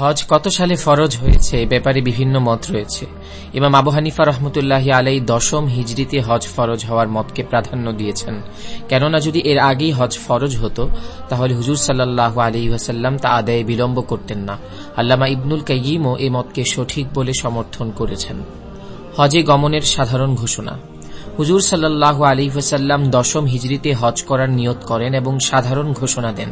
হজ কত সালে ফরজ হয়েছে এ ব্যাপারে বিভিন্ন মত রয়েছে। ইমাম আবু হানিফা রহমতুল্লাহ আলাই দশম হিজড়িতে হজ ফরজ হওয়ার মতকে প্রাধান্য দিয়েছেন। কেননা যদি এর আগেই হজ ফরজ হতো, তাহলে হুজুর সাল্লাহ আলী ওয়াসাল্লাম তা আদায়ে বিলম্ব করতেন না। আল্লামা ইবনুল কাইমও এ মতকে সঠিক বলে সমর্থন করেছেন। হজে গমনের সাধারণ ঘোষণা। হুজুর সাল্লাহ আলী ওসাল্লাম দশম হিজড়িতে হজ করার নিয়ত করেন এবং সাধারণ ঘোষণা দেন।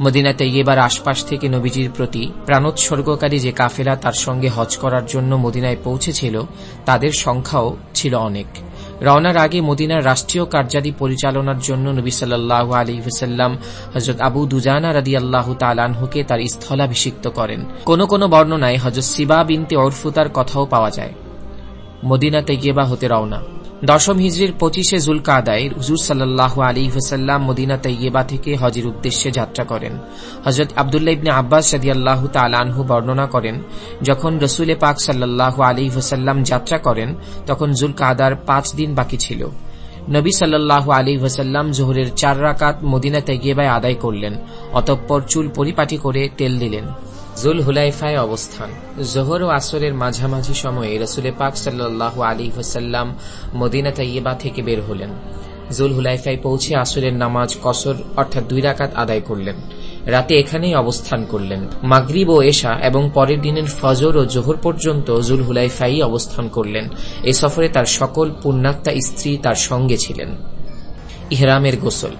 মদিনা তৈয়েবার আশপাশ থেকে নবীজির প্রতি প্রাণোৎসর্গকারী যে কাফেলা তার সঙ্গে হজ করার জন্য মদিনায় পৌঁছেছিল, তাদের সংখ্যাও ছিল অনেক। রওনার আগে মদিনার রাষ্ট্রীয় কার্যাদি পরিচালনার জন্য নবী সাল্লাহ আলী হুসাল্লাম হজরত আবু দুজানা রাদি আল্লাহ তালানহুকে তার স্থলাভিষিক্ত করেন। কোন কোন বর্ণনায় হজরত সিবা বিনতে অরফুতার কথাও পাওয়া যায়। মদিনা তেগেবা হতে রওনা। দশম হিজড়ির পঁচিশে জুলকা আদায় হুজুর সাল্লাহ আলী হুসাল্লাম মদিনা তৈয়েবা থেকে হজের উদ্দেশ্যে যাত্রা করেন। হজরত আবদুল্লাহ ইবনে আব্বাস সাদি আল্লাহ তালানহু বর্ণনা করেন, যখন রসুলে পাক সাল্লাহ আলী হুসাল্লাম যাত্রা করেন, তখন জুলকা আদার পাঁচ দিন বাকি ছিল। নবী সাল্লাহ আলী ওসাল্লাম জোহরের চার রাকাত মদিনা তেগিয়েবায় আদায় করলেন, অতঃপর চুল পরিপাটি করে তেল দিলেন। জুল হুলাইফায় অবস্থান। জোহর ও আসরের মাঝামাঝি সময়ে রসুলে পাক সাল্লাহ আলী হোসাল্লাম মদিনা তাইয়েবা থেকে বের হলেন। জুল হুলাইফায় পৌঁছে আসরের নামাজ কসর অর্থাৎ দুই রাকাত আদায় করলেন। রাতে এখানেই অবস্থান করলেন। মাগরিব ও এশা এবং পরের দিনের ফজর ও জোহর পর্যন্ত জুল হুলাইফাই অবস্থান করলেন। এ সফরে তার সকল পুণ্যাত্মা স্ত্রী তার সঙ্গে ছিলেন। ইহরামের গোসল।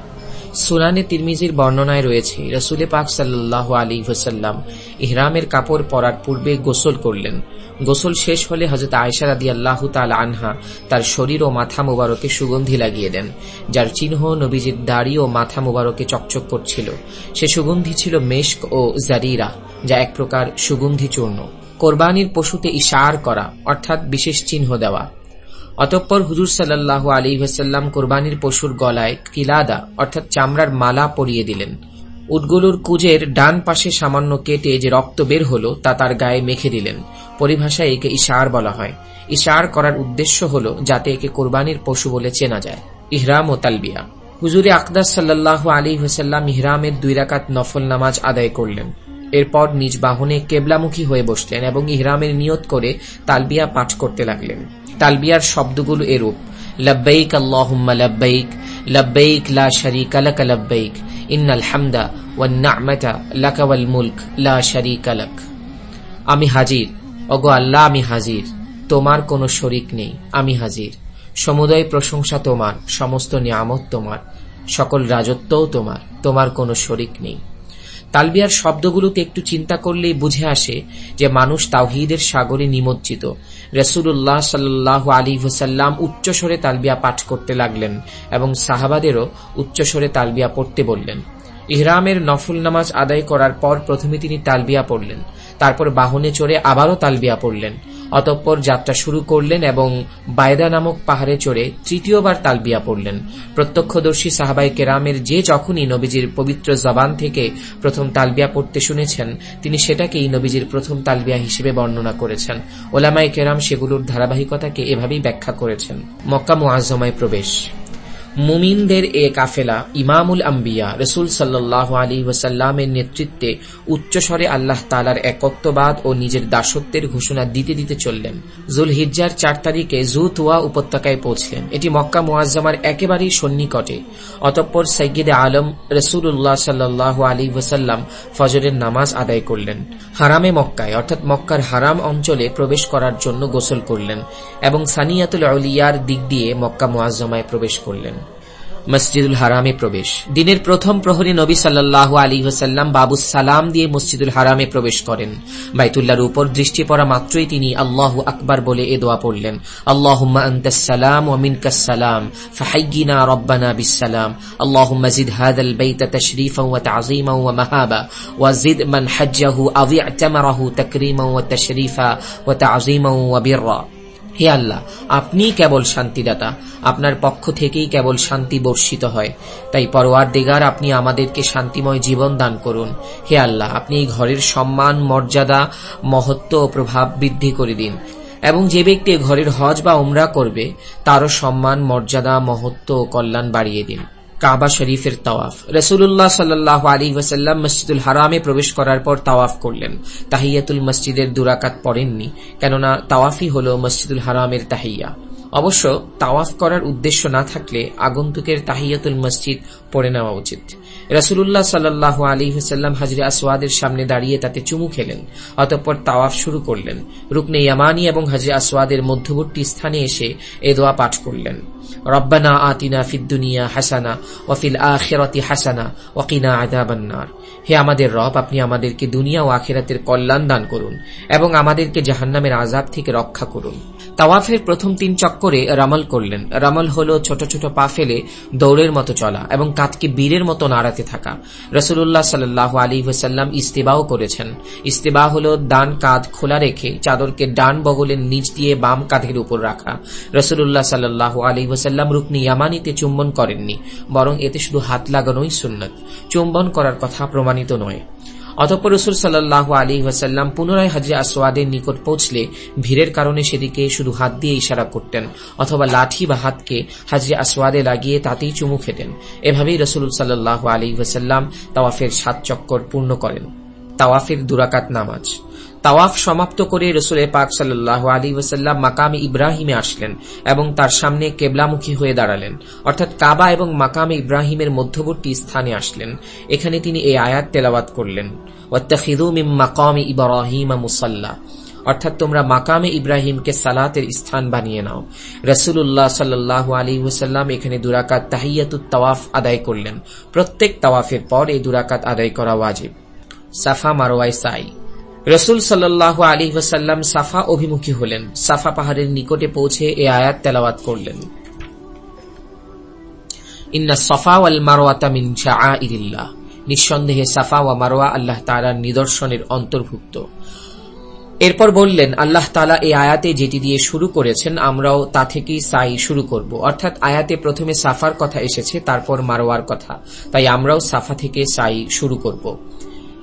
সুনানে তিরমিজির বর্ণনায় রয়েছে, রসুলে পাক সাল্লাহ আলী হোসাল্লাম ইহরামের কাপড় পরার পূর্বে গোসল করলেন। গোসল শেষ হলে হজরত আয়সা রাদি আল্লাহ তাল আনহা তার শরীর ও মাথা মুবারকে সুগন্ধি লাগিয়ে দেন, যার চিহ্ন নবীজির দাড়ি ও মাথা মুবারকে চকচক করছিল। সে সুগন্ধি ছিল মেশক ও জারিরা, যা এক প্রকার সুগন্ধি চূর্ণ। কোরবানির পশুতে ইশার করা, অর্থাৎ বিশেষ চিহ্ন দেওয়া। অতঃপর হুজুর সাল্লাহ আলী ওয়াসাল্লাম কোরবানির পশুর গলায় কিলাদা, অর্থাৎ চামড়ার মালা পরিয়ে দিলেন। উটগুলোর কুজের ডান পাশে সামান্য কেটে যে রক্ত বের হল, তা তার গায়ে মেখে দিলেন। পরিভাষায় একে ইশার বলা হয়। ইশার করার উদ্দেশ্য হল যাতে একে কোরবানির পশু বলে চেনা যায়। ইহরাম ও তালবিয়া। হুজুরে আকদাস সাল্লাহ আলী হোসাল্লাম ইহরামের দুই রাকাত নফল নামাজ আদায় করলেন। এরপর নিজ বাহনে কেবলামুখী হয়ে বসলেন এবং ইহরামের নিয়ত করে তালবিয়া পাঠ করতে লাগলেন। তালবিয়ার শব্দগুলো এরূপ। লব্বাইক আল্লাহুম্মা লব্বাইক লব্বাইক লা শারীকা লাক লব্বাইক, ইন্নাল হামদা ওয়ান নি'মাতা লাকা ওয়াল মুলক লা শারীকা লাক। আমি হাজির। ওগো আল্লাহ, আমি হাজির। তোমার কোনো শরিক নেই, আমি হাজির। সমুদয় প্রশংসা তোমার, সমস্ত নিয়ামত তোমার, সকল রাজত্বও তোমার তোমার কোনো শরিক নেই। তালবিয়ার শব্দগুলোকে একটু চিন্তা করলেই বুঝে আসে যে মানুষ তাওহিদের সাগরে নিমজ্জিত রসুল্লাহ সাল্লাহ আলী হুসাল্লাম উচ্চস্বরে তালবিয়া পাঠ করতে লাগলেন এবং সাহাবাদেরও উচ্চস্বরে তালবিয়া পড়তে বললেন। ইহরামের নফল নামাজ আদায় করার পর প্রথমে তিনি তালবিয়া পড়লেন। তারপর বাহনে চড়ে আবারও তালবিয়া পড়লেন। অতঃপর যাত্রা শুরু করলেন এবং বায়দা নামক পাহাড়ে চড়ে তৃতীয়বার তালবিয়া পড়লেন। প্রত্যক্ষদর্শী সাহাবাই কেরামের যে যখনই নবীজির পবিত্র জবান থেকে প্রথম তালবিয়া পড়তে শুনেছেন, তিনি সেটাকেই নবীজির প্রথম তালবিয়া হিসেবে বর্ণনা করেছেন। ওলামাই কেরাম সেগুলোর ধারাবাহিকতাকে এভাবেই ব্যাখ্যা করেছেন। মক্কা মুআজমায় প্রবেশ। মুমিনদের এ কাফেলা ইমামুল আম্বিয়া রসুল সাল্লাহ আলী ওসাল্লামের নেতৃত্বে উচ্চস্বরে আল্লাহ তালার একত্ববাদ ও নিজের দাসত্বের ঘোষণা দিতে দিতে চললেন। জুল হিজ্জার চার তারিখে জুতুয়া উপত্যকায় পৌঁছলেন। এটি মক্কা মুআজ্জামার একেবারেই সন্নিকটে। অতঃপর সৈয়দে আলম রসুল্লাহ সাল্লাহ আলী ওসাল্লাম ফজরের নামাজ আদায় করলেন। হারামে মক্কায়, অর্থাৎ মক্কার হারাম অঞ্চলে প্রবেশ করার জন্য গোসল করলেন এবং সানিয়াতুল আউলিয়ার দিক দিয়ে মক্কা মুআজ্জামায় প্রবেশ করলেন। মসজিদুল হারামে প্রবেশ। দিনের প্রথম প্রহরী নবী সাল্লাহ আলী হোসাল্লাম বাবু সালাম দিয়ে মসজিদুল হারামে প্রবেশ করেন। বাইতুল্লাহর উপর দৃষ্টি পড়া মাত্রই তিনি আল্লাহ আকবার বলে এ দোয়া পড়লেন। আল্লাহুম্মা আনতাসসালাম ওয়া মিনকাসসালাম ফাহাইয়িনা রব্বানা বিসসালাম। আল্লাহুম্মা জিদ হাদাল বাইতা তাশরীফান ওয়া তা'যীমান ওয়া মাহাবা। ওয়া জিদ মান হাজ্জাহু আও ই'তামারাহু তাকরীমান ওয়া তাশরীফা হে আল্লাহ, আপনিই কেবল শান্তিদাতা। আপনার পক্ষ থেকেই কেবল শান্তি বর্ষিত হয়। তাই পরোয়ার দিগার আপনি আমাদেরকে শান্তিময় জীবন দান করুন। হে আল্লাহ, আপনি এই ঘরের সম্মান, মর্যাদা, মহত্ব ও প্রভাব বৃদ্ধি করে দিন। এবং যে ব্যক্তি ঘরের হজ বা উমরা করবে, তারও সম্মান, মর্যাদা, মহত্ব ও কল্যাণ বাড়িয়ে দিন। কাবা শরীফের তাওয়াফ। রসুল্লাহ সাল্লাহ আলী ওয়াসাল্লাম মসজিদুল হারামে প্রবেশ করার পর তাওয়াফ করলেন। তাহিয়াতুল মসজিদের দুরাকাত পড়েননি, কেননা তাওয়াফই হল মসজিদুল হারামের তাহিয়া। অবশ্য তাওয়াফ করার উদ্দেশ্য না থাকলে আগন্তুকের তাহিয়াতুল মসজিদ পড়ে নেওয়া উচিত। রসুল্লাহ সাল্লাহ আলী হুসাল্লাম হাজরে আসওয়াদের সামনে দাঁড়িয়ে তাতে চুমু খেলেন, অতঃপর তাওয়াফ শুরু করলেন। রুকনে ইয়ামানি এবং হাজরে আসওয়াদের মধ্যবর্তী স্থানে এসে এ দোয়া পাঠ করলেন। রব্বানা আতিনা ফিদ্দুনিয়া হাসানা ওয়াফিল আখেরতি হাসানা ওয়াকিনা আদাবান্নার হে আমাদের রব, আপনি আমাদেরকে দুনিয়া ও আখেরাতের কল্যাণ দান করুন এবং আমাদেরকে জাহান্নামের আজাব থেকে রক্ষা করুন। তাওয়াফের প্রথম তিন চক্করে রামল করলেন। রামল হল ছোট ছোট পা ফেলে দৌড়ের মতো চলা এবং কাতকে বীরের মতো নাড়াতে থাকা। রসুল্লাহ সাল্লাহ আলী হুসাল্লাম ইস্তেবাও করেছেন। ইস্তেবা হল ডান কাঁধ খোলা রেখে চাদরকে ডান বগলের নিচ দিয়ে বাম কাঁধের উপর রাখা। রসুল্লাহ সাল্লাহ আলী হুসাল্লাম রুকনি ইয়ামানিতে চুম্বন করেননি, বরং এতে শুধু হাত লাগানোই সুন্নত। চুম্বন করার কথা প্রমাণিত নয়। অতঃপর রসুল সাল্লাহ আলী ওয়াসাল্লাম পুনরায় হাজরে আসওয়াদের নিকট পৌঁছলে ভিড়ের কারণে সেদিকে শুধু হাত দিয়ে ইশারা করতেন, অথবা লাঠি বা হাতকে হাজরে আসওয়াদে লাগিয়ে তাতেই চুমু খেতেন। এভাবেই রসুল সাল্লাহ আলী ওয়াসাল্লাম তাওয়াফের সাত চক্কর পূর্ণ করেন। তাওয়াফের দুরাকাত নামাজ। তাওয়াফ সমাপ্ত করে রসুল পাক সাল্লাহ আলী ওসাল্লাম মাকামে ইব্রাহিমে আসলেন এবং তার সামনে কেবলামুখী হয়ে দাঁড়ালেন। অর্থাৎ কাবা এবং মাকামে ইব্রাহিমের মধ্যবর্তী স্থানে আসলেন। এখানে তিনি এই আয়াত তেলাওয়াত করলেন মাকামে ইব্রাহিম মুসাল্লা। অর্থাৎ তোমরা মাকামে ইব্রাহিমকে সালাতের স্থান বানিয়ে নাও। রসুল্লাহ সাল্লাহ আলী ওসাল্লাম এখানে দুরাকাত তাহিয়াতুত তাওয়াফ আদায় করলেন। প্রত্যেক তাওয়াফের পর এই দুরাকাত আদায় করা ওয়াজিব। সাফা মারোয়াই সাই রসুল সাল্লাহ আলী ওসাল্লাম সাফা অভিমুখী হলেন। সাফা পাহাড়ের নিকটে পৌঁছে এ আয়াত তেলাওয়াত করলেন। ইন্না সফা ওয়াল মারোয়াতা মিন শাআইরিল্লাহ। নিঃসন্দেহে সাফা ওয়া মারোয়া আল্লাহ তাআলার নিদর্শনের অন্তর্ভুক্ত। এরপর বললেন, আল্লাহ তালা এই আয়াতে যেটি দিয়ে শুরু করেছেন, আমরাও তা থেকেই সাই শুরু করব। অর্থাৎ আয়াতে প্রথমে সাফার কথা এসেছে, তারপর মারোয়ার কথা। তাই আমরাও সাফা থেকে সাই শুরু করব।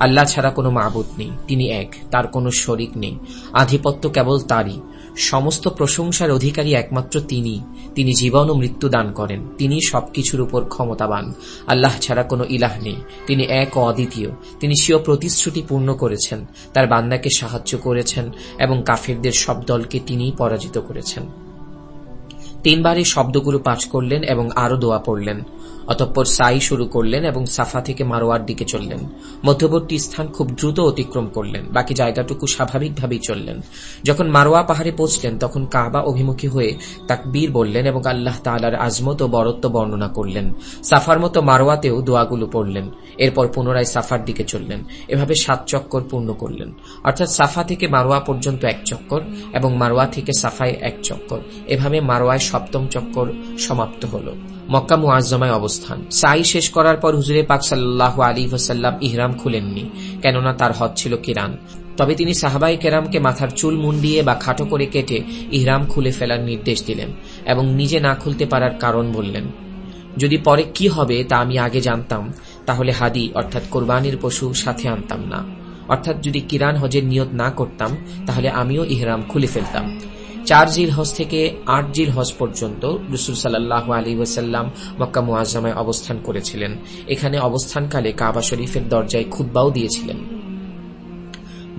আল্লাহ ছাড়া কোনো মাবুদ নেই, তিনি এক, তার কোনো শরিক নেই। আধিপত্য কেবল তারই। সমস্ত প্রশংসার অধিকারী একমাত্র তিনি। তিনি জীবন ও মৃত্যু দান করেন। তিনি সবকিছুর উপর ক্ষমতাবান। আল্লাহ ছাড়া কোনো ইলাহ নেই। তিনি এক ও অদ্বিতীয়। তিনি স্বীয় প্রতিশ্রুতি পূর্ণ করেছেন। তার বান্দাকে সাহায্য করেছেন এবং কাফিরদের সব দলকে তিনিই পরাজিত করেছেন। তিনবার এই শব্দগুলো পাঠ করলেন এবং আরও দোয়া পড়লেন। অতঃপর সাই শুরু করলেন এবং সাফা থেকে মারোয়ার দিকে চললেন। মধ্যবর্তী স্থান খুব দ্রুত অতিক্রম করলেন। বাকি জায়গাটুকু স্বাভাবিকভাবেই চললেন। যখন মারোয়া পাহাড়ে পৌঁছলেন, তখন কাবা অভিমুখী হয়ে তাকবীর বললেন এবং আল্লাহ তালার আজমত ও বরত্ব বর্ণনা করলেন। সাফার মতো মারোয়াতেও দোয়াগুলো পড়লেন। এরপর পুনরায় সাফার দিকে চললেন। এভাবে সাত চক্কর পূর্ণ করলেন। অর্থাৎ সাফা থেকে মারোয়া পর্যন্ত এক চক্কর এবং মারোয়া থেকে সাফায় এক চক্কর। এভাবে মারোয়ায় সপ্তম চক্কর সমাপ্ত হল। মক্কা মুআজ্জমায় অবস্থান। সাই শেষ করার পর হুজুরে পাক সাল্লাহ আলী ওসাল্লাম ইহরাম খুলেননি, কেননা তার হদ ছিল কিরান। তবে তিনি সাহাবাই কেরামকে মাথার চুল মুন্ডিয়ে বা খাটো করে কেটে ইহরাম খুলে ফেলার নির্দেশ দিলেন এবং নিজে না খুলতে পারার কারণ বললেন। যদি পরে কি হবে তা আমি আগে জানতাম, তাহলে হাদি, অর্থাৎ কোরবানির পশু, সাথে আনতাম না। অর্থাৎ যদি কিরান হজের নিয়ত না করতাম, তাহলে আমিও ইহরাম খুলে ফেলতাম। চার জিল হজ থেকে আট জিল হজ পর্যন্ত রসুল সাল্লাহ আলী ওসাল্লাম মক্কা মুআজমায় অবস্থান করেছিলেন। এখানে অবস্থানকালে কাবা শরীফের দরজায় খুদ্বাও দিয়েছিলেন।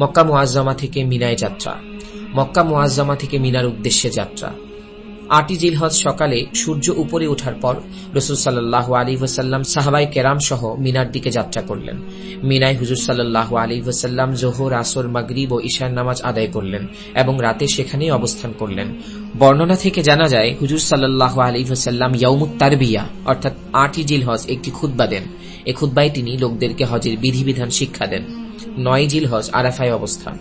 মক্কা মুআজমা থেকে মিনায় যাত্রা। মক্কা মুআজমা থেকে মিনার উদ্দেশ্যে যাত্রা। আটই জিলহজ সকালে সূর্য উপরে ওঠার পর রসুল সাল্লাহ আলী ওসাল্লাম সাহাবাই কেরাম সহ মিনার দিকে যাত্রা করলেন। মিনায় হুজুর সাল্লাহ আলী ওসাল্লাম জোহর, আসর, মাগরিব ও ঈশার নামাজ আদায় করলেন এবং রাতে সেখানেই অবস্থান করলেন। বর্ণনা থেকে জানা যায়, হুজুর সাল্লাহ আলী ওসাল্লাম ইয়ৌমুত তারবিয়া, অর্থাৎ আটই জিলহজ একটি খুদ্া দেন। এ খুদ্বায় তিনি লোকদেরকে হজের বিধিবিধান শিক্ষা দেন। নয় জিলহজ আরাফায় অবস্থান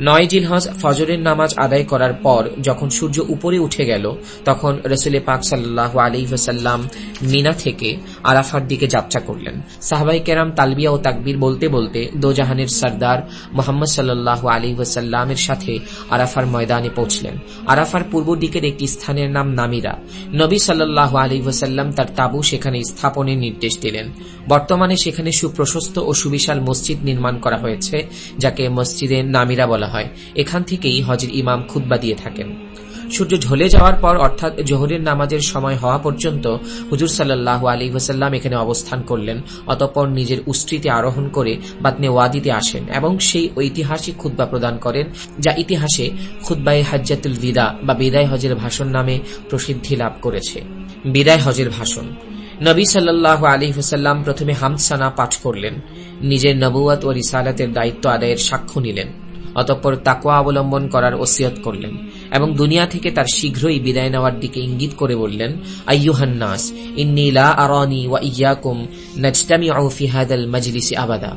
নয় জিলহজ ফজরের নামাজ আদায় করার পর যখন সূর্য উপরে উঠে গেল, তখন রসুল পাক সাল্লাহ আলী ওসাল্লাম মিনা থেকে আরাফার দিকে যাত্রা করলেন। সাহবাই কেরাম তালবিয়া ও তাকবির বলতে বলতে দোজাহানের সর্দার মোহাম্মদ সাল্লাহ আলী ওসাল্লামের সাথে আরাফার ময়দানে পৌঁছলেন। আরাফার পূর্ব দিকের একটি স্থানের নাম নামিরা। নবী সাল্লাহ আলী ওসাল্লাম তার তাবু সেখানে স্থাপনের নির্দেশ দিলেন। বর্তমানে সেখানে সুপ্রশস্ত ও সুবিশাল মসজিদ নির্মাণ করা হয়েছে, যাকে মসজিদে নামিরা বলা হয়। এখান থেকেই হজের ইমাম খুদ্া দিয়ে থাকেন। সূর্য ঢলে যাওয়ার পর অর্থাৎ জোহরের নামাজের সময় হওয়া পর্যন্ত হুজুর সাল্লাহ আলী ওসাল্লাম এখানে অবস্থান করলেন। অতঃপর নিজের উষ্ট্রিতে আরোহণ করে বাতনে ওয়াদিতে আসেন এবং সেই ঐতিহাসিক খুদ্া প্রদান করেন, যা ইতিহাসে খুদ্বাই হাজ্জাতুল বিদা বা বিদায় হজের ভাষণ নামে প্রসিদ্ধি লাভ করেছে। বিদায় হজের ভাষণ। নবী সাল্লাহ আলী হুসাল্লাম প্রথমে হামসানা পাঠ করলেন। নিজের নবুয়াত ও রিসালাতের দায়িত্ব আদায়ের সাক্ষ্য নিলেন। অতঃপর তাকুয়া অবলম্বন করার ওসিয়ত করলেন এবং দুনিয়া থেকে তার শীঘ্রই বিদায় নেওয়ার দিকে ইঙ্গিত করে বললেন আইয়ুহান্নাস ইন্নিলা আরনি ওয়া ইয়াকুম নাজতামিউ ফি হাদাল মাজলিসি আবাদা।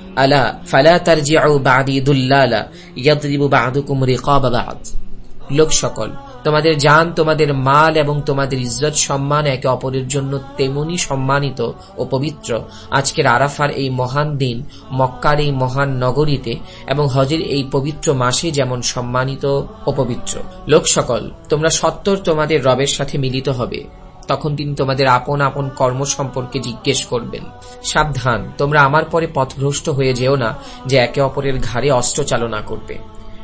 আলা, ফালা তারজিউ বাদি দুল্লালা, ইয়াদরিবু বাদুকুম রিকাবা বাদ। লোক সকল, তোমাদের যান তোমাদের মাল এবং তোমাদের ইজ্জত সম্মান একে অপরের জন্য তেমনি সম্মানিত ও পবিত্র। আজকের আরাফার এই মহান দিন, মক্কার এই মহান নগরীতে এবং হজের এই পবিত্র মাসে যেমন সম্মানিত ও পবিত্র। লোক সকল, তোমরা সত্তর তোমাদের রবের সাথে মিলিত হবে। তখন তিনি তোমাদের আপন আপন কর্ম সম্পর্কে জিজ্ঞেস করবেন। সাবধান, তোমরা আমার পরে পথভ্রষ্ট হয়ে যেও না যে একে অপরের ঘাড়ে অস্ত্র চালনা করবে।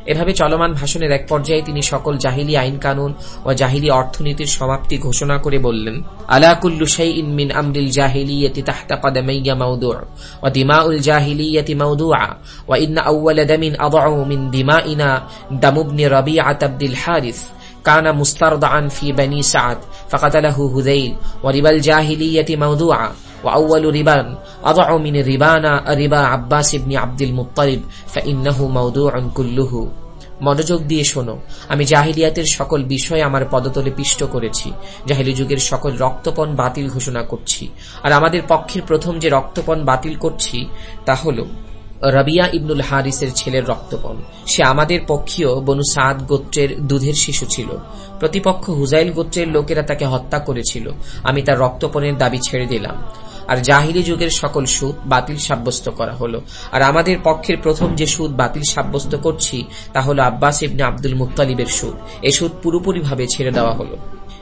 এভাবে চলমান ভাষণের এক পর্যায়ে তিনি সকল জাহিলি আইন কানুন ও জাহিলি অর্থনীতির সমাপ্তি ঘোষণা করে বললেন আলাকুল্লু শাইইন আমরিল জাহিলিয়াতি তাহতা কদমাইয়া মাওদু' ওয়া দিমাউল জাহিলিয়াতি মাওদু'a ওয়া ইন্না আউওয়ালা দামিন আদউ দিমাইনা দামু ইবনে রাবিআত হারিস। كان مسترضعا في بني سعد فقتله هذيل وربا الجاهلية موضوعا وأول ربا أضع من ربانا ربا عباس بن عبد المطلب فإنه موضوع كله মনোযোগ দিয়ে শোনো আমি জাহিলিয়াতের সকল বিষয় আমার পদতলে পিষ্ট করেছি জাহিলি যুগের সকল রক্তপণ বাতিল ঘোষণা করছি আর আমাদের পক্ষের প্রথম যে রক্তপণ বাতিল করছি তা হল রবিয়া ইবনুল হারিসের ছেলের রক্তপণ। সে আমাদের পক্ষীয় বনু সাদ গোত্রের দুধের শিশু ছিল। প্রতিপক্ষ হুজাইল গোত্রের লোকেরা তাকে হত্যা করেছিল। আমি তার রক্তপণের দাবি ছেড়ে দিলাম। আর জাহিলি যুগের সকল সুদ বাতিল সাব্যস্ত করা হলো। আর আমাদের পক্ষের প্রথম যে সুদ বাতিল সাব্যস্ত করছি, তা হল আব্বাস ইবনে আব্দুল মুতালিবের সুদ। এ সুদ পুরোপুরিভাবে ছেড়ে দেওয়া হলো।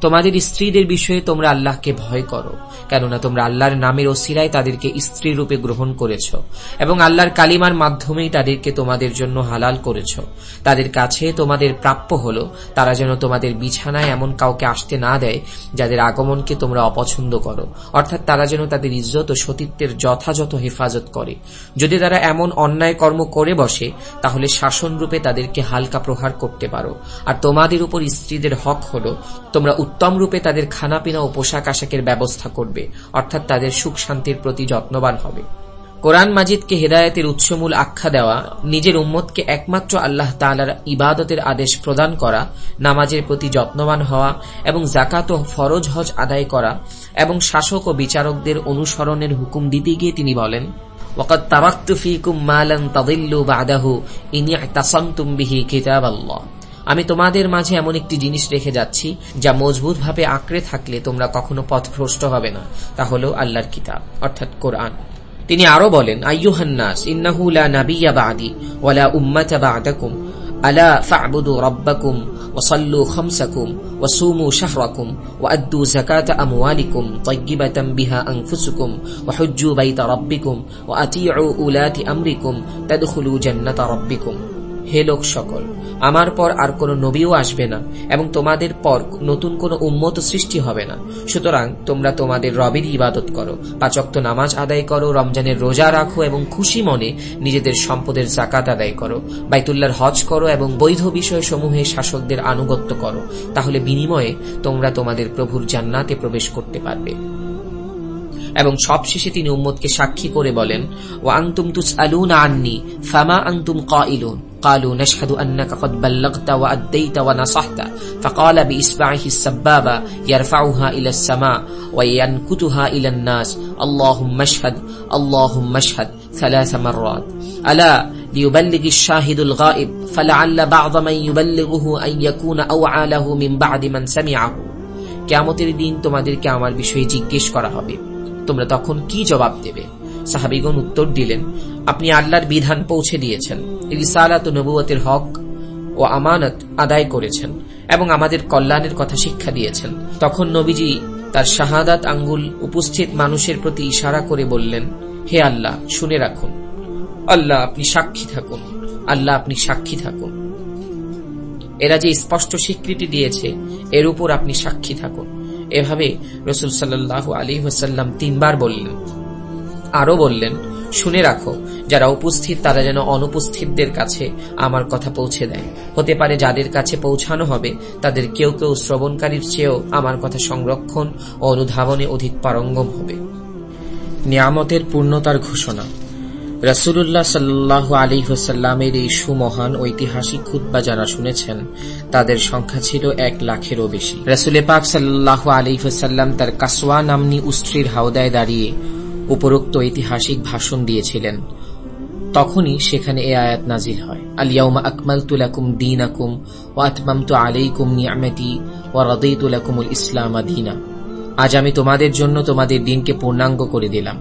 তোমাদের স্ত্রীদের বিষয়ে তোমরা আল্লাহকে ভয় করো, কেননা তোমরা আল্লাহর নামের ওসিরায় তাদেরকে স্ত্রী রূপে গ্রহণ করেছ, এবং আল্লাহর কালিমার মাধ্যমেই তাদেরকে তোমাদের জন্য হালাল করেছ। তাদের কাছে তোমাদের প্রাপ্য হল, তারা যেন তোমাদের বিছানায় এমন কাউকে আসতে না দেয়, যাদের আগমনকে তোমরা অপছন্দ করো। অর্থাৎ তারা যেন তাদের ইজ্জত ও সতীত্বের যথাযথ হেফাজত করে। যদি তারা এমন অন্যায় কর্ম করে বসে, তাহলে শাসন রূপে তাদেরকে হালকা প্রহার করতে পারো। আর তোমাদের উপর স্ত্রীদের হক হল, তোমরা উত্তম রূপে তাদের খানাপিনা ও পোশাক আশাকের ব্যবস্থা করবে অর্থাৎ তাদের সুখ শান্তির প্রতি যত্নবান হবে কোরআন মাজিদকে হেদায়তের উৎসমূল আখ্যা দেওয়া নিজের উম্মতকে একমাত্র আল্লাহ তালার ইবাদতের আদেশ প্রদান করা নামাজের প্রতি যত্নবান হওয়া এবং জাকাত ও ফরজ হজ আদায় করা এবং শাসক ও বিচারকদের অনুসরণের হুকুম দিতে গিয়ে তিনি বলেন وقد تركت فيكم ما لن تضلوا بعده إن اعتصمتم به كتاب الله আমি তোমাদের মাঝে এমন একটি জিনিস রেখে যাচ্ছি, যা মজবুতভাবে আঁকড়ে থাকলে তোমরা কখনো পথভ্রষ্ট হবে না। তা হল আল্লাহর কিতাব, অর্থাৎ কোরআন। তিনি আরও বলেন আইয়ুহান্নাস ইন্নাহু লা নাবিয়্যা বাদি ওয়ালা উম্মাতা বা'দাকুম, আলা ফা'বুদু রাব্বাকুম, ওয়া সাল্লু খামসাকুম, ওয়া সুমু শাহরাকুম, ওয়া আদ্দু যাকাতা আমওয়ালিকুম তাইয়্যিবাতান বিহা আনফুসুকুম, ওয়া হুজ্জু বাইতা রাব্বিকুম, ওয়া আতি'উ উলাতি আমরিকুম, তাদখুলু জান্নাতা রাব্বিকুম। হে লোক সকল, আমার পর আর কোন নবীও আসবে না, এবং তোমাদের পর নতুন কোন উম্মত সৃষ্টি হবে না। সুতরাং তোমরা তোমাদের রবের ইবাদত করো, পাচক্ত নামাজ আদায় করো, রমজানের রোজা রাখো, এবং খুশি মনে নিজেদের সম্পদের জাকাত আদায় করো বাইতুল্লার হজ করো, এবং বৈধ বিষয় সমূহে শাসকদের আনুগত্য করো। তাহলে বিনিময়ে তোমরা তোমাদের প্রভুর জান্নাতে প্রবেশ করতে পারবে। এবং সবশেষে তিনি উম্মদকে সাক্ষী করে বলেন ও আংতুম তুস আলুন আননি, ফামা আংতুম কাইলুন قالوا نشهد أنك قد بلغت وأديت ونصحت فقال بإسبعه السبابة يرفعها إلى السماء وينكتها إلى الناس اللهم اشهد اللهم اشهد ثلاث مرات ألا ليبلغ الشاهد الغائب فلعل بعض من يبلغه أن يكون أوعى له من بعد من سمعه কেয়ামতের দিন তোমাদেরকে আমার বিষয়ে জিজ্ঞেস করা হবে তোমরা তখন কি জবাব দেবে সাহাবিগণ উত্তর দিলেন, আপনি আল্লাহর বিধান পৌঁছে দিয়েছেন। রিসালাত ও নবুয়তের হক ও আমানত আদায় করেছেন এবং আমাদের কল্যাণের কথা শিক্ষা দিয়েছেন। তখন নবীজি তার শাহাদাত আঙ্গুল উপস্থিত মানুষের প্রতি ইশারা করে বললেন, হে আল্লাহ, শুনে রাখুন। আল্লাহ আপনি সাক্ষী থাকুন। আল্লাহ আপনি সাক্ষী থাকুন। এরা যে স্পষ্ট স্বীকৃতি দিয়েছে, এর উপর আপনি সাক্ষী থাকুন। এভাবে রসুল সাল্লাহ আলী ওসাল্লাম তিনবার বললেন। আরও বললেন, শুনে রাখো, যারা উপস্থিত তারা যেন অনুপস্থিতদের কাছে আমার কথা পৌঁছে দেয়। হতে পারে যাদের কাছে পৌঁছানো হবে, তাদের কেউ কেউ শ্রবণকারীর চেয়েও আমার কথা সংরক্ষণ ও অনুধাবনে অধিক পারঙ্গম হবে। নিয়ামতের পূর্ণতার ঘোষণা। রাসুল্লাহ সাল্লাহ আলী হোসাল্লামের এই সুমহান ঐতিহাসিক খুদ্া যারা শুনেছেন, তাদের সংখ্যা ছিল এক লাখেরও বেশি। রাসুলে পাক সাল্লাহ আলী হোসাল্লাম তার কাসোয়া নামনি উস্ত্রির হাওদায় দাঁড়িয়ে উপরোক্ত ঐতিহাসিক ভাষণ দিয়েছিলেন। তখনই সেখানে এ আয়াত নাজিল হয়। আলিয়াউমা আকমাল তুলাকুম দিন আকুম ও আতমাম তু আলাইকুম নিয়ামতি ও রদই তুলাকুমুল ইসলাম দিনা। আজ আমি তোমাদের জন্য তোমাদের দিনকে পূর্ণাঙ্গ করে দিলাম।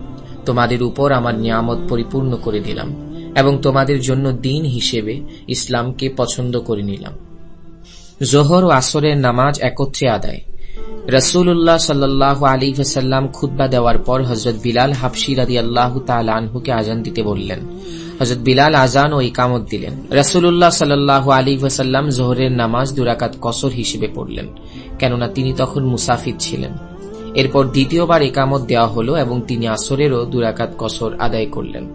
তোমাদের উপর আমার নিয়ামত পরিপূর্ণ করে দিলাম এবং তোমাদের জন্য দিন হিসেবে ইসলামকে পছন্দ করে নিলাম। জোহর ও আসরের নামাজ একত্রে আদায়। রসুল্লাহ সাল্লাহ আলী ওসাল্লাম খুদ্া দেওয়ার পর হজরত বিলাল হাফসি রাদি আল্লাহ আনহুকে আজান দিতে বললেন। হজরত বিলাল আজান ও ইকামত দিলেন। রসুল্লাহ সাল্লাহ আলী ওসাল্লাম জোহরের নামাজ দুরাকাত কসর হিসেবে পড়লেন, কেননা তিনি তখন মুসাফির ছিলেন। এরপর দ্বিতীয়বার একামত দেওয়া হল এবং তিনি আসরেরও দুরাকাত কসর আদায় করলেন।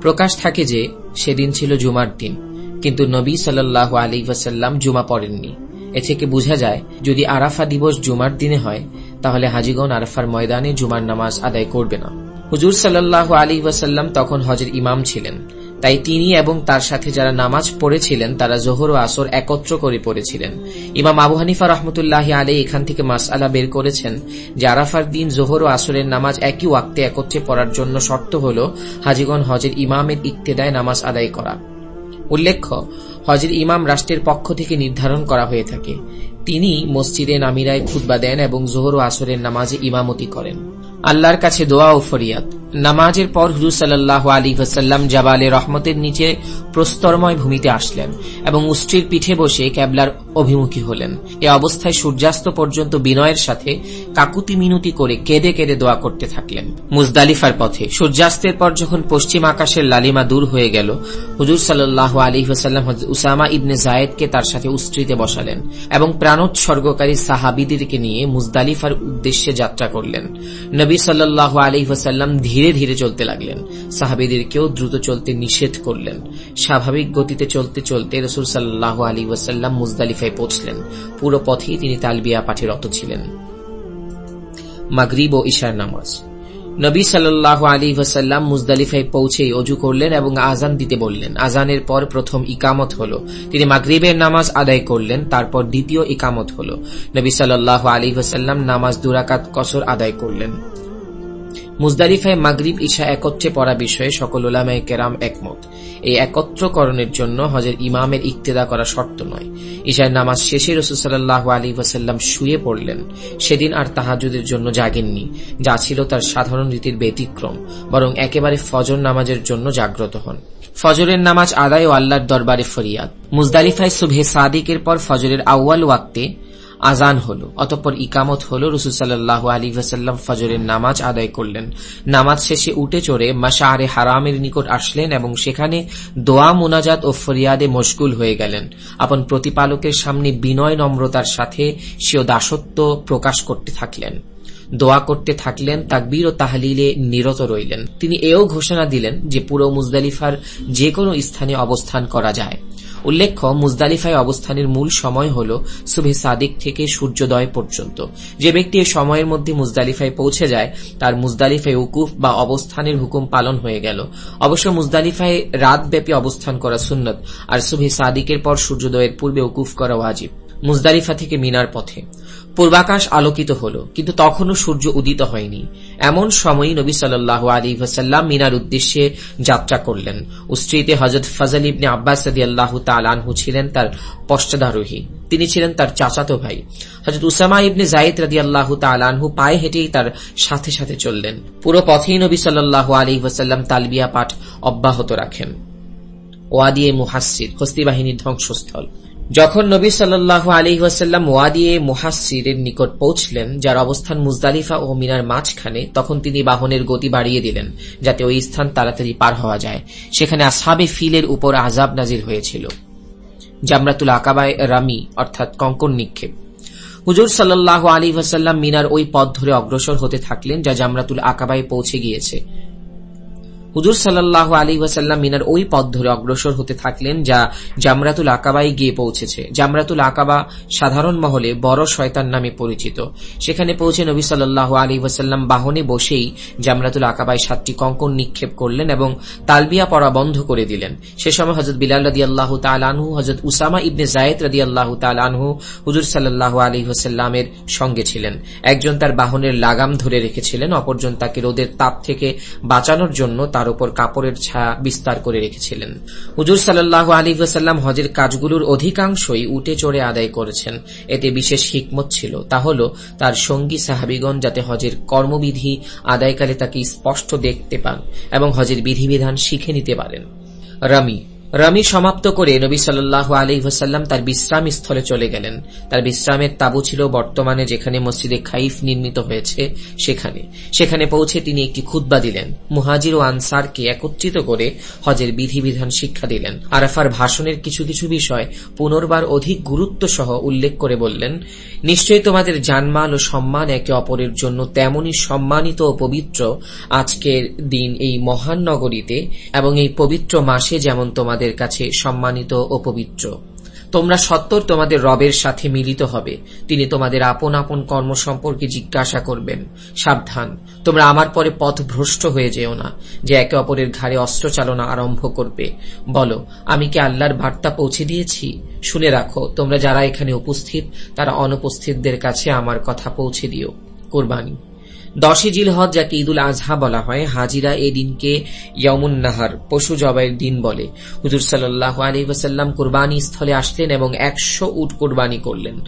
প্রকাশ থাকে যে, সেদিন ছিল জুমার দিন, কিন্তু নবী সাল্লাহ আলী ওয়াসাল্লাম জুমা পড়েননি। এ থেকে বোঝা যায়, যদি আরাফা দিবস জুমার দিনে হয়, তাহলে হাজিগণ আরাফার ময়দানে জুমার নামাজ আদায় করবে না। হুজুর সাল্লাহ আলী ওয়াসাল্লাম তখন হজের ইমাম ছিলেন। তাই তিনি এবং তার সাথে যারা নামাজ পড়েছিলেন, তারা জোহর ও আসর একত্র করে পড়েছিলেন। ইমাম আবু হানিফা রহমতুল্লাহ আলী এখান থেকে মাস আলা বের করেছেন যে আরাফার দিন জোহর ও আসরের নামাজ একই ওয়াক্তে একত্রে পড়ার জন্য শর্ত হল, হাজিগণ হজের ইমামের ইক্তেদায় নামাজ আদায় করা। উল্লেখ্য হজের ইমাম রাষ্ট্রের পক্ষ থেকে নির্ধারণ করা হয়ে থাকে। তিনি মসজিদে নামিরায় খুদ্া দেন এবং জোহর ও আসরের নামাজে ইমামতি করেন। আল্লাহর কাছে দোয়া ও ফরিয়াদ। নামাজের পর হুজুর আলী ভাসাল্লাম জাবালে রহমতের নিচে প্রস্তরময় ভূমিতে আসলেন এবং উষ্ট্রির পিঠে বসে ক্যাবলার অভিমুখী হলেন। এ অবস্থায় সূর্যাস্ত পর্যন্ত বিনয়ের সাথে কাকুতি মিনুতি করে কেঁদে কেঁদে দোয়া করতে থাকলেন। মুজদালিফার পথে সূর্যাস্তের পর যখন পশ্চিম আকাশের লালিমা দূর হয়ে গেল, হুজুর সাল্লাহ আলী ওসাল্লাম উসামা ইবনে জায়েদকে তার সাথে উষ্ট্রিতে বসালেন এবং প্রাণোৎসর্গকারী সাহাবিদেরকে নিয়ে মুজদালিফার উদ্দেশ্যে যাত্রা করলেন। নবী সাল্লাহ আলী ওসাল্লাম ধীরে ধীরে চলতে লাগলেন। সাহাবিদেরকেও দ্রুত চলতে নিষেধ করলেন। স্বাভাবিক গতিতে চলতে চলতে রসুল সাল্লাহ আলী ওয়াসাল্লাম মুজদালিফায় পৌঁছলেন। পুরো পথেই তিনি তালবিয়া পাঠে রত ছিলেন। মাগরিব ও ইশার নামাজ। নবী সাল্লাহ আলী ওয়াসাল্লাম মুজদালিফায় পৌঁছেই অজু করলেন এবং আজান দিতে বললেন। আজানের পর প্রথম ইকামত হল। তিনি মাগরিবের নামাজ আদায় করলেন, তারপর দ্বিতীয় ইকামত হল। নবী সাল্লাহ আলী ওয়াসাল্লাম নামাজ দুরাকাত কসর আদায় করলেন। মুজদালিফায় মাগরিব ইশা একত্রে পড়া বিষয়ে সকল ওলামায় কেরাম একমত। এই একত্রকরণের জন্য হজের ইমামের ইক্তেদা করা শর্ত নয়। ঈশার নামাজ শেষে রসুসাল্লাহ আলী ওয়াসাল্লাম শুয়ে পড়লেন। সেদিন আর তাহাজুদের জন্য জাগেননি, যা ছিল তার সাধারণ রীতির ব্যতিক্রম, বরং একেবারে ফজর নামাজের জন্য জাগ্রত হন। ফজরের নামাজ আদায় ও আল্লাহর দরবারে ফরিয়াদ। মুজদালিফায় সুভে সাদিকের পর ফজরের আউ্য়াল ওয়াক্তে আজান হল। অতঃপর ইকামত হল, রসুল সাল্লাহ আলী ওয়াসাল্লাম ফজরের নামাজ আদায় করলেন। নামাজ শেষে উঠে চড়ে মাসাহারে হারামের নিকট আসলেন এবং সেখানে দোয়া, মোনাজাত ও ফরিয়াদে মশগুল হয়ে গেলেন। আপন প্রতিপালকের সামনে বিনয় নম্রতার সাথে সেও দাসত্ব প্রকাশ করতে থাকলেন। দোয়া করতে থাকলেন, তাকবীর ও তাহলিলে নিরত রইলেন। তিনি এও ঘোষণা দিলেন যে পুরো মুজদালিফার যে কোনো স্থানে অবস্থান করা যায়। উল্লেখ্য, মুজদালিফায় অবস্থানের মূল সময় হল সুবে সাদিক থেকে সূর্যোদয় পর্যন্ত। যে ব্যক্তি এ সময়ের মধ্যে মুজদালিফায় পৌঁছে যায়, তার মুজদালিফায় উকুফ বা অবস্থানের হুকুম পালন হয়ে গেল। অবশ্য মুজদালিফায় রাতব্যাপী অবস্থান করা সুন্নত, আর সুবে সাদিকের পর সূর্যোদয়ের পূর্বে উকুফ করা ওয়াজিব। মুজদালিফা থেকে মিনার পথে। পূর্বাকাশ আলোকিত হল, কিন্তু তখনও সূর্য উদিত হয়নি। এমন সময়ই নবী সাল্লাহ আলী ওসাল্লাম মিনার উদ্দেশ্যে যাত্রা করলেন। উস্ত্রীতে হজরত ফজল ইবনে আব্বাস সদি আল্লাহ তালানহু ছিলেন তার পশ্চাদারোহী। তিনি ছিলেন তার চাচাতো ভাই। হজরত উসামা ইবনে জাইদ রাদি আল্লাহ তালানহু পায়ে হেঁটেই তার সাথে সাথে চললেন। পুরো পথেই নবী সাল্লাহ আলী ওসাল্লাম তালবিয়া পাঠ অব্যাহত রাখেন। ওয়াদিয়ে মুহাসির হস্তি বাহিনীর ধ্বংসস্থল। যখন নবী সাল্লাহ আলী ওয়াসাল্লাম ওয়াদিয়ে মুহাসিরের নিকট পৌঁছলেন, যার অবস্থান মুজদালিফা ও মিনার মাঝখানে, তখন তিনি বাহনের গতি বাড়িয়ে দিলেন, যাতে ওই স্থান তাড়াতাড়ি পার হওয়া যায়। সেখানে আসাবে ফিলের উপর আজাব নাজির হয়েছিল। জামরাতুল আকাবায় রামি, অর্থাৎ কঙ্কন নিক্ষেপ। হুজুর সাল্লাহ আলী ওয়াসাল্লাম মিনার ওই পথ ধরে অগ্রসর হতে থাকলেন, যা জামরাতুল আকাবায় পৌঁছে গিয়েছে। হুজুর সাল্লাহ আলী ওয়াসাল্লাম মিনার ওই পথ ধরে অগ্রসর হতে থাকলেন যা জামরাতুল আকাবায় গিয়ে পৌঁছেছে। জামরাতুল আকাবা সাধারণ মহলে বড় শয়তান নামে পরিচিত। সেখানে পৌঁছে নবী সাল্লাহ আলী ওয়াসাল্লাম বাহনে বসেই জামরাতুল আকাবায় সাতটি কঙ্কন নিক্ষেপ করলেন এবং তালবিয়া পড়া বন্ধ করে দিলেন। সে সময় হজরত বিলাল রাদি আল্লাহ তালানহু হজরত উসামা ইবনে জায়েদ রাদি আল্লাহ তালানহু হুজুর সাল্লাহ আলী ওয়াসাল্লামের সঙ্গে ছিলেন। একজন তার বাহনের লাগাম ধরে রেখেছিলেন, অপরজন তাকে রোদের তাপ থেকে বাঁচানোর জন্য তার উপর কাপড়ের ছায়া বিস্তার করে রেখেছিলেন। হুজুর সাল্লাহ আলী ওয়াসাল্লাম হজের কাজগুলোর অধিকাংশই উঠে চড়ে আদায় করেছেন। এতে বিশেষ হিকমত ছিল। তা হল, তার সঙ্গী সাহাবিগণ যাতে হজের কর্মবিধি আদায়কালে তাকে স্পষ্ট দেখতে পান এবং হজের বিধিবিধান শিখে নিতে পারেন। রামি রামি সমাপ্ত করে নবী সাল্লাহ আলী ওসাল্লাম তার বিশ্রাম স্থলে চলে গেলেন। তার বিশ্রামের তাবু ছিল বর্তমানে যেখানে মসজিদে খাইফ নির্মিত হয়েছে, সেখানে। সেখানে পৌঁছে তিনি একটি খুদ্া দিলেন। মুহাজির ও আনসারকে একত্রিত করে হজের বিধিবিধান শিক্ষা দিলেন। আরাফার ভাষণের কিছু কিছু বিষয় পুনর্বার অধিক গুরুত্ব সহ উল্লেখ করে বললেন, নিশ্চয়ই তোমাদের জানমাল ও সম্মান একে অপরের জন্য তেমনই সম্মানিত ও পবিত্র আজকের দিন এই মহান নগরীতে এবং এই পবিত্র মাসে যেমন তোমাদের তোমাদের কাছে সম্মানিত ও পবিত্র। তোমরা সত্তর তোমাদের রবের সাথে মিলিত হবে। তিনি তোমাদের আপন আপন কর্ম সম্পর্কে জিজ্ঞাসা করবেন। সাবধান। তোমরা আমার পরে পথ ভ্রষ্ট হয়ে যেও না, যে একে অপরের ঘাড়ে অস্ত্র চালনা আরম্ভ করবে। বলো, আমি কি আল্লাহর বার্তা পৌঁছে দিয়েছি? শুনে রাখো, তোমরা যারা এখানে উপস্থিত, তারা অনুপস্থিতদের কাছে আমার কথা পৌঁছে দিও। কোরবানি। দশই জিলহজ, যাকে ঈদুল আজহা বলা হয়, হাজিরা এই দিনকে ইয়মুন নাহার, পশু জবাইয়ের দিন বলে। হুজুর সাল্লাহ আলী স্থলে আসলেন এবং একশো উট কোরবানি করলেন।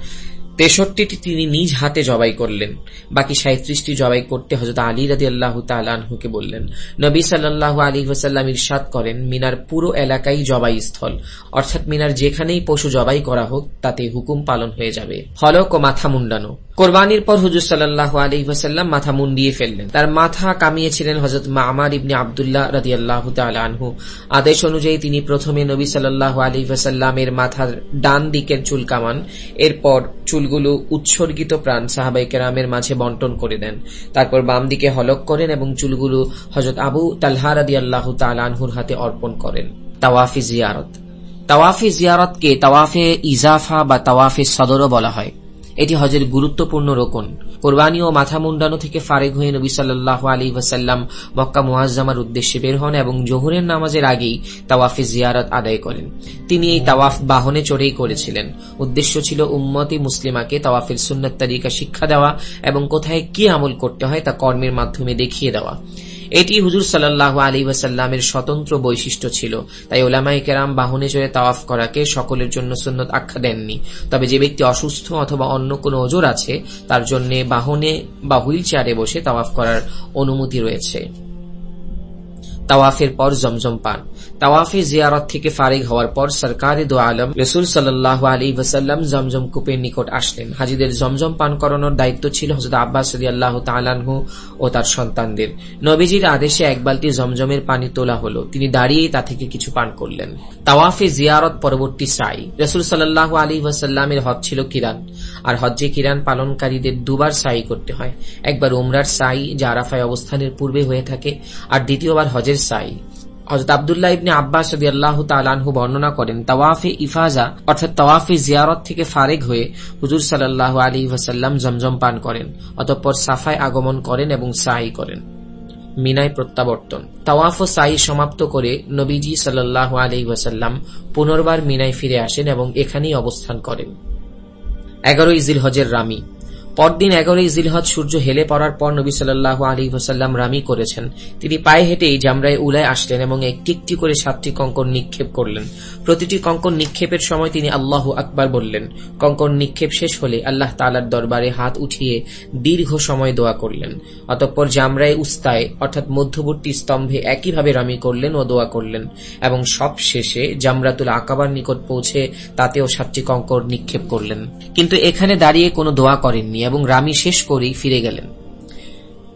তেষট্টিটি তিনি নিজ হাতে জবাই করলেন। বাকি সাঁত্রিশটি জবাই করতে হজরত আলী রাজি আল্লাহ তালহুকে বললেন, নবী সাল্লাহ আলী ওসাল্লাম ইরশাদ করেন, মিনার পুরো এলাকাই জবাই স্থল। অর্থাৎ মিনার যেখানেই পশু জবাই করা হোক, তাতে হুকুম পালন হয়ে যাবে। ফলক ও মাথা মুন্ডানো কোরবানির পর হুজুর সাল্লাহ আলী ওসাল্লাম মাথা মুন্ডিয়ে ফেললেন। তার মাথা কামিয়েছিলেন হজরত মামার ইবনে আবদুল্লাহ রাজি আল্লাহ তালহু আদেশ অনুযায়ী তিনি প্রথমে নবী সাল্লাহ আলী ওসাল্লামের মাথার ডান দিকের চুল কামান, এরপর চুলগুলো উৎসর্গিত প্রাণ সাহাবাই কেরামের মাঝে বন্টন করে দেন। তারপর বাম দিকে হলক করেন এবং চুলগুলো হজরত আবু তালহা রাদি আল্লাহ তালহুর হাতে অর্পণ করেন। তাওয়াফি জিয়ারত। তাওয়াফি জিয়ারতকে তাওয়াফে ইজাফা বা তাওয়াফে সদরও বলা হয়। এটি হজের গুরুত্বপূর্ণ রোকন। কোরবানি ও মাথা মুন্ডানো থেকে ফারেক হয়ে নবী সাল্লাহ আলী ওয়াসাল্লাম মক্কা মোয়াজ্জামার উদ্দেশ্যে বের হন এবং জোহরের নামাজের আগেই তাওয়াফে জিয়ারত আদায় করেন। তিনি এই তাওয়াফ বাহনে চড়েই করেছিলেন। উদ্দেশ্য ছিল উম্মতি মুসলিমাকে তাওয়াফের সুন্নত তালিকা শিক্ষা দেওয়া এবং কোথায় কি আমল করতে হয় তা কর্মের মাধ্যমে দেখিয়ে দেওয়া। এটি হুজুর সাল্লাহ আলী ওয়াসাল্লামের স্বতন্ত্র বৈশিষ্ট্য ছিল। তাই ওলামাই কেরাম বাহনে চড়ে তাওয়াফ করাকে সকলের জন্য সুন্নত আখ্যা দেননি। তবে যে ব্যক্তি অসুস্থ অথবা অন্য কোন ওজোর আছে, তার জন্য বাহনে বা হুইল চেয়ারে বসে তাওয়াফ করার অনুমতি রয়েছে। তাওয়াফের পর জমজম পান। তাওয়াফে জিয়ারত থেকে ফারিগ হওয়ার পর সরকারে দো আলম রসুল সাল্লাহ আলী ওসাল্লাম জমজম কূপের নিকট আসলেন। হাজিদের জমজম পান করানোর দায়িত্ব ছিল হজরত আব্বাস আল্লাহ তালানহু ও তার সন্তানদের। নবীজির আদেশে এক বালতি জমজমের পানি তোলা হলো। তিনি দাঁড়িয়ে তা থেকে কিছু পান করলেন। তাওয়াফে জিয়ারত পরবর্তী সাই। রসুল সাল্লাহ আলী ওয়াসাল্লামের হজ ছিল কিরান। আর হজ্জে কিরান পালনকারীদের দুবার সাই করতে হয়। একবার উমরার সাই যা আরাফায় অবস্থানের পূর্বে হয়ে থাকে, আর দ্বিতীয়বার হজের সাই। হজরত আবদুল্লাহ ইবনে আব্বাস রদি আল্লাহ তালানহু বর্ণনা করেন, তাওয়াফে ইফাজা, অর্থাৎ তাওয়াফে জিয়ারত থেকে ফারেক হয়ে হুজুর সাল্লাহ আলী ওয়াসাল্লাম জমজম পান করেন, অতঃপর সাফায় আগমন করেন এবং সাই করেন। মিনায় প্রত্যাবর্তন। তাওয়াফ ও সাই সমাপ্ত করে নবীজি সাল্লাহ আলী ওয়াসাল্লাম পুনর্বার মিনায় ফিরে আসেন এবং এখানেই অবস্থান করেন। এগারোই জিলহজের রামি। পরদিন এগারোই জিলহজ সূর্য হেলে পড়ার পর নবী সাল্লাহ আলী হোসাল্লাম রামি করেছেন। তিনি পায়ে হেঁটেই জামরায় উলায় আসলেন এবং একটি একটি করে সাতটি কঙ্কর নিক্ষেপ করলেন। প্রতিটি কঙ্কর নিক্ষেপের সময় তিনি আল্লাহ আকবার বললেন। কঙ্কর নিক্ষেপ শেষ হলে আল্লাহ তালার দরবারে হাত উঠিয়ে দীর্ঘ সময় দোয়া করলেন। অতঃপর জামরায় উস্তায়, অর্থাৎ মধ্যবর্তী স্তম্ভে একইভাবে রামি করলেন ও দোয়া করলেন এবং সব শেষে জামরাতুল আকাবার নিকট পৌঁছে তাতেও সাতটি কঙ্কর নিক্ষেপ করলেন। কিন্তু এখানে দাঁড়িয়ে কোনো দোয়া করেননি। এবং রামি শেষ করেই ফিরে গেলেন।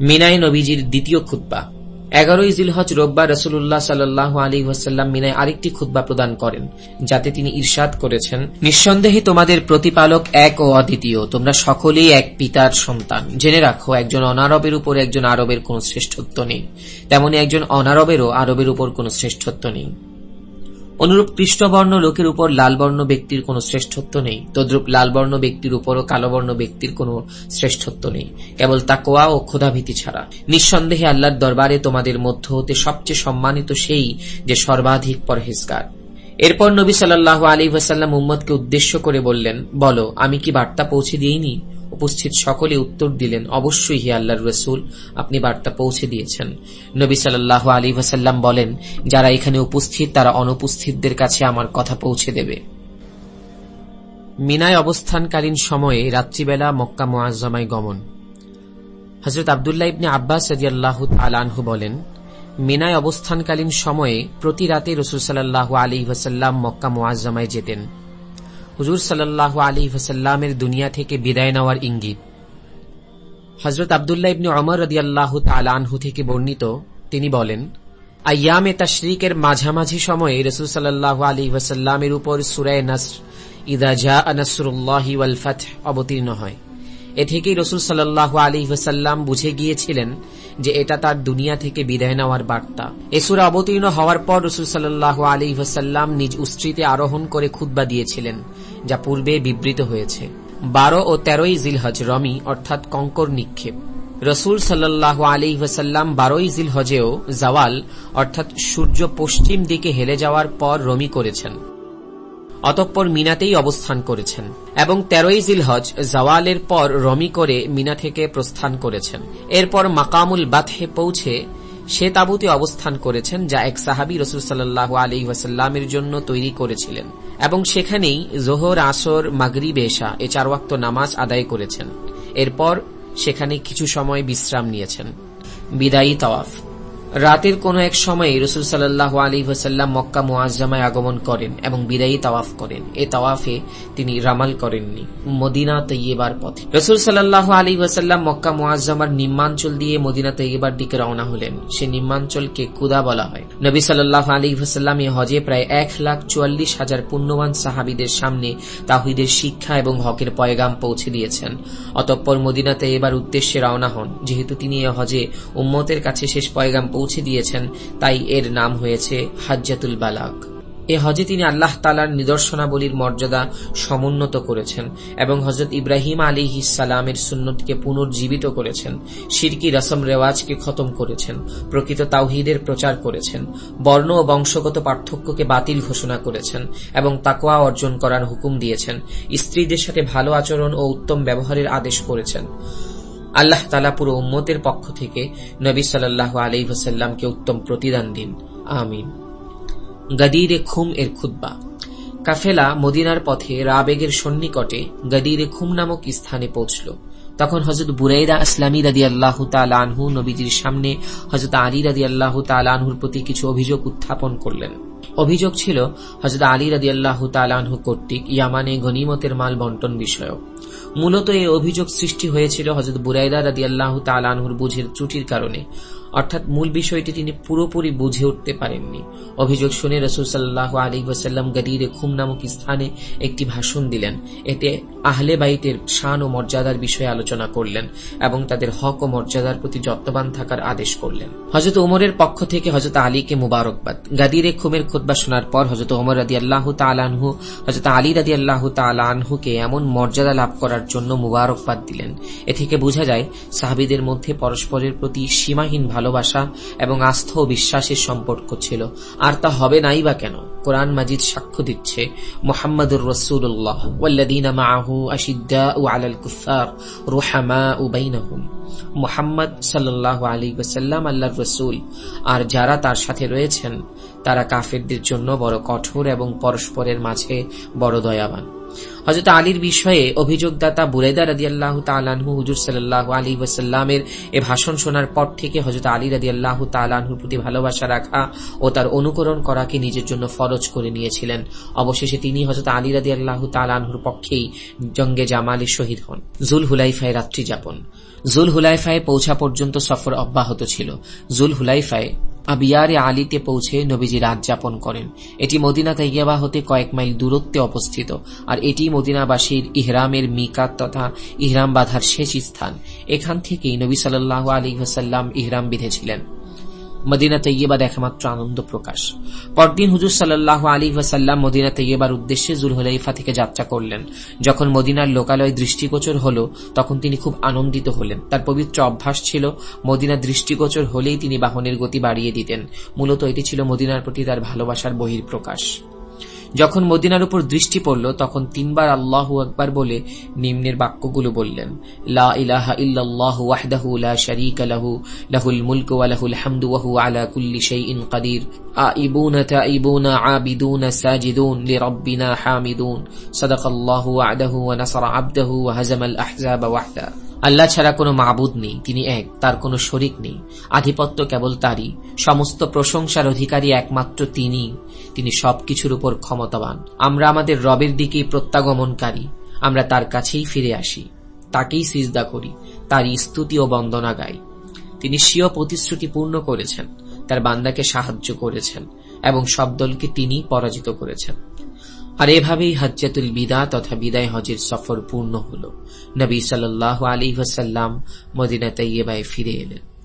মিনাই নবীজির দ্বিতীয় খুদ্া এগারোই জিলহজ রোববার রসুল্লাহ সাল্লাহ আলী ওয়াসাল্লাম মিনায় আরেকটি খুদ্া প্রদান করেন, যাতে তিনি ঈর্ষাদ করেছেন, নিঃসন্দেহে তোমাদের প্রতিপালক এক ও অদ্বিতীয়, তোমরা সকলেই এক পিতার সন্তান। জেনে রাখো, একজন অনারবের উপর একজন আরবের কোন শ্রেষ্ঠত্ব নেই। তেমনি একজন অনারবেরও আরবের উপর কোন শ্রেষ্ঠত্ব নেই। অনুরূপ কৃষ্ণবর্ণ লোকের উপর লালবর্ণ ব্যক্তির কোনো শ্রেষ্ঠত্ব নেই। তদ্রূপ লালবর্ণ ব্যক্তির উপরও কালোবর্ণ ব্যক্তির কোনো শ্রেষ্ঠত্ব নেই। কেবল তাকোয়া ও ক্ষোধাভীতি ছাড়া। নিঃসন্দেহে আল্লাহর দরবারে তোমাদের মধ্য হতে সবচেয়ে সম্মানিত সেই যে সর্বাধিক পরহেজগার। এরপর নবী সাল্লাহ আলী ওয়াসাল্লাম উম্মদকে উদ্দেশ্য করে বললেন, বলো, আমি কি বার্তা পৌঁছে দিইনি? উপস্থিত সকলে উত্তর দিলেন, অবশ্যই হি আল্লাহর রসুল, আপনি বার্তা পৌঁছে দিয়েছেন। নবী সাল্লাহ আলী ভাসাল্লাম বলেন, যারা এখানে উপস্থিত, তারা অনুপস্থিতদের কাছে আমার কথা পৌঁছে দেবে। মিনায় অবস্থানকালীন সময়ে রাত্রিবেলা মক্কা মোয়াজ্জমায় গমন। হজরত আবদুল্লাহ ইবনে আব্বাস সদিয়াল্লাহ আলানহু বলেন, মিনায় অবস্থানকালীন সময়ে প্রতি রাতে রসুল সাল্লাহ আলী ভাসাল্লাম মক্কা মোয়াজ্জমায় যেতেন। হুজুর সাল্লাহ আলী ওসাল্লামের দুনিয়া থেকে বিদায় নেওয়ার ইঙ্গিত। হজরত আবদুল্লাহ ইবনী অমর রদি আল্লাহ তালানহু থেকে বর্ণিত, তিনি বলেন, আয়ামে তাশরিকের মাঝামাঝি সময়ে রসুল সাল্লাহ আলী ওসাল্লামের উপর সুরায় নাসর ইদা জা আনাসুল্লাহি ওয়াল অবতীর্ণ হয়। এ থেকেই রসুল সাল্লাহ আলী ওসাল্লাম বুঝে গিয়েছিলেন যে এটা তার দুনিয়া থেকে বিদায় নেওয়ার বার্তা। এসুরা অবতীর্ণ হওয়ার পর রসুল সাল্লাহ আলী ওসাল্লাম নিজ উস্ত্রিতে আরোহণ করে খুদ্া দিয়েছিলেন। যা পূর্বে বিবৃত হয়েছে। বারো ও তেরোই জিলহজ রমি, অর্থাৎ কঙ্কর নিক্ষেপ। রসুল সাল্লাহ আলী ওসাল্লাম বারোই জিলহজেও জাওয়াল, অর্থাৎ সূর্য পশ্চিম দিকে হেলে যাওয়ার পর রমি করেছেন। অতঃপর মিনাতেই অবস্থান করেছেন এবং তেরোই জিলহজ জওয়ালের পর রমি করে মিনা থেকে প্রস্থান করেছেন। এরপর মাকামুল বাথে পৌঁছে সে তাবুতে অবস্থান করেছেন যা এক সাহাবি রসুল সাল্লাহ আলী ওয়াসাল্লামের জন্য তৈরি করেছিলেন এবং সেখানেই জোহর, আসর মাগরি বেশা এ চারওয়াক্ত নামাজ আদায় করেছেন। এরপর সেখানে কিছু সময় বিশ্রাম নিয়েছেন। বিদায়ী তাওয়াফ। রাতের কোন এক সময়ে রসুল সাল্লাহ আলী হোসাল্লাম মক্কা মোয়াজ্জামায় আগমন করেন এবং বিদায়ী তাওয়াফ করেন। এ তাওয়াফে তিনি রামাল করেননি, মদিনা তৈয়েবার পথে। রসুল সাল্লাহ আলী ওয়াসাল্লাম মক্কা মোয়াজ্জামার নিম্নাঞ্চল দিয়ে মদিনা তৈয়েবার দিকে রওনা হলেন। সে নিম্নাঞ্চলকে কুদা বলা হয়। নবী সাল্লাহ আলী ওয়াসাল্লাম এ হজে প্রায় এক লাখ চুয়াল্লিশ হাজার পুণ্যবান সাহাবিদের সামনে তাহিদের শিক্ষা এবং হকের পয়গাম পৌঁছে দিয়েছেন। অতঃপর মদিনা তৈয়েবার উদ্দেশ্যে রওনা হন, যেহেতু তিনি এ হজে উম্মতের কাছে শেষ পয়গাম পৌঁছে দিয়েছেন, তাই এর নাম হয়েছে হাজ্জাতুল বালাক। এ হজে তিনি আল্লাহ তালার নিদর্শনাবলীর মর্যাদা সমুন্নত করেছেন এবং হজরত ইব্রাহিম আলী ইসালামের সুন্নতকে পুনর্জীবিত করেছেন, শিরকি রসম রেওয়াজকে খতম করেছেন, প্রকৃত তাওহিদের প্রচার করেছেন, বর্ণ ও বংশগত পার্থক্যকে বাতিল ঘোষণা করেছেন এবং তাকোয়া অর্জন করার হুকুম দিয়েছেন, স্ত্রীদের সাথে ভালো আচরণ ও উত্তম ব্যবহারের আদেশ করেছেন। আল্লাহ তালা পুরো উম্মতের পক্ষ থেকে নবী সাল্লাহ আলী ওসাল্লামকে উত্তম প্রতিদান দিন। আমিন। গাদিরে খুম এর খুদ্া কাফেলা মদিনার পথে রাবেগের সন্নিকটে গাদিরে খুম নামক স্থানে পৌঁছল। তখন হজরত বুরাইদা ইসলামী রাদি আল্লাহ আনহু নবীজির সামনে হজরত আলী রাদি আল্লাহ আনহুর প্রতি কিছু অভিযোগ উত্থাপন করলেন। অভিযোগ ছিল হজরত আলী রাদি আল্লাহ তালানহু কর্তৃক ইয়ামানে গনিমতের মাল বন্টন বিষয়ক। মূলত এই অভিযোগ সৃষ্টি হয়েছিল হজরত বুরাইদা রাজি আল্লাহ আনহুর বুঝের ত্রুটির কারণে। অর্থাৎ মূল বিষয়টি তিনি পুরোপুরি বুঝে উঠতে পারেননি। অভিযোগ শুনে রসুল সাল্লাহ আলী গাদিরে খুম নামক স্থানে একটি ভাষণ দিলেন। এতে আহলে বাইতের শান ও মর্যাদার বিষয়ে আলোচনা করলেন এবং তাদের হক ও মর্যাদার প্রতি যত্নবান থাকার আদেশ করলেন। হজরত ওমরের পক্ষ থেকে হজরত আলীকে মুবারকবাদ। গাদিরে খুমের খুদ্া শোনার পর হজরত ওমর রাদি আল্লাহ তালানহু হজরত আলী রাদি আল্লাহ তালানহুকে এমন মর্যাদা লাভ করার জন্য মুবারকবাদ দিলেন। এ থেকে বোঝা যায়, সাহাবিদের মধ্যে পরস্পরের প্রতি সীমাহীন ভালোবাসা এবং আস্থা ও বিশ্বাসের সম্পর্ক ছিল। আর তা হবে নাই বা কেন? কোরআন মাজিদ সাক্ষ্য দিচ্ছে মোহাম্মদুর রসুল্লাহ ওয়াল্লাদিনা আশিদ্দা ও আলাল কুফার রুহামা মোহাম্মদ সাল্লাহ আলী ওসাল্লাম আল্লাহ রসুল। আর যারা তার সাথে রয়েছেন, তারা কাফেরদের জন্য বড় কঠোর এবং পরস্পরের মাঝে বড় দয়াবান। হজরত আলীর বিষয়ে অভিযোগদাতা বুরেদা রাদি আল্লাহ তালাহু হুজুর সাল্লাহ আলী ওয়াসাল্লামের এ ভাষণ শোনার পর থেকে হজরত আলী রাদি আল্লাহ তালাহুর প্রতি ভালোবাসা রাখা ও তার অনুকরণ করাকে নিজের জন্য ফরজ করে নিয়েছিলেন। অবশেষে তিনি হজরত আলী রাদি আল্লাহ তালাহুর পক্ষেই জঙ্গে জামালে শহীদ হন। জুল হুলাইফায় রাত্রি যাপন। জুল হুলাইফায় পৌঁছা পর্যন্ত সফর অব্যাহত ছিল। জুল হুলাইফায় আবিয়ারে আলীতে পৌঁছে নবীজি রাত যাপন করেন। এটি মদিনা তাইয়াবা হতে কয়েক মাইল দূরত্বে অবস্থিত, আর এটি মদিনাবাসীর ইহরামের মিকাত তথা ইহরাম বাঁধার শেষ স্থান। এখান থেকেই নবী সাল্লাহ আলী হাসাল্লাম ইহরাম বিধেছিলেন। মদিনা তৈবাদ একমাত্র আনন্দ প্রকাশ। পরদিন হুজুর সাল্লাহ আলী ওয়াসাল্লাম মদিনা তৈয়বার উদ্দেশ্যে জুল হলাইফা থেকে যাত্রা করলেন। যখন মদিনার লোকালয় দৃষ্টিগোচর হল, তখন তিনি খুব আনন্দিত হলেন। তার পবিত্র অভ্যাস ছিল, মদিনা দৃষ্টিগোচর হলেই তিনি বাহনের গতি বাড়িয়ে দিতেন। মূলত এটি ছিল মদিনার প্রতি তার ভালোবাসার বহির্প্রকাশ যখন মদিনার উপর দৃষ্টি পড়ল, তখন তিনবার আল্লাহ আকবার বলে নিম্নের বাক্যগুলো বললেন, লা ইলাহা ইল্লাল্লাহু ওয়াহদাহু লা শারীকা লাহু, লাহুল মুলকু ওয়া লাহুল হামদু ওয়া হুয়া আলা কুল্লি শাইইন কাদির। তাইবুনা আবিদুনা সাজিদুন লিরাব্বিনা হামিদুন সাদাকাল্লাহু ওয়া'দাহু ওয়া নাসারা আবদাহু ওয়া হাজামাল আহজাবা ওয়াহদা আল্লাহ ছাড়া কোনো মাবুদ নেই, তিনি এক, তার কোনো শরিক নেই। আধিপত্য কেবল তারই, সমস্ত প্রশংসার অধিকারী একমাত্র তিনি। তিনি সবকিছুর উপর ক্ষমতাবান। আমরা আমাদের রবের দিকেই প্রত্যাগমনকারী, আমরা তার কাছেই ফিরে আসি, তাকেই সিজদা করি তার স্তুতি ও বন্দনা গাই। তিনি স্বীয় প্রতিশ্রুতি পূর্ণ করেছেন। তার বান্দাকে সাহায্য করেছেন এবং সব দলকে তিনি পরাজিত করেছেন। আর এভাবেই হজ্জাতুল বিদা তথা বিদায় হজের সফর পূর্ণ হল। নবী সাল্লাহ আলী ওসাল্লাম মদিনা তৈবায় ফিরে এলেন।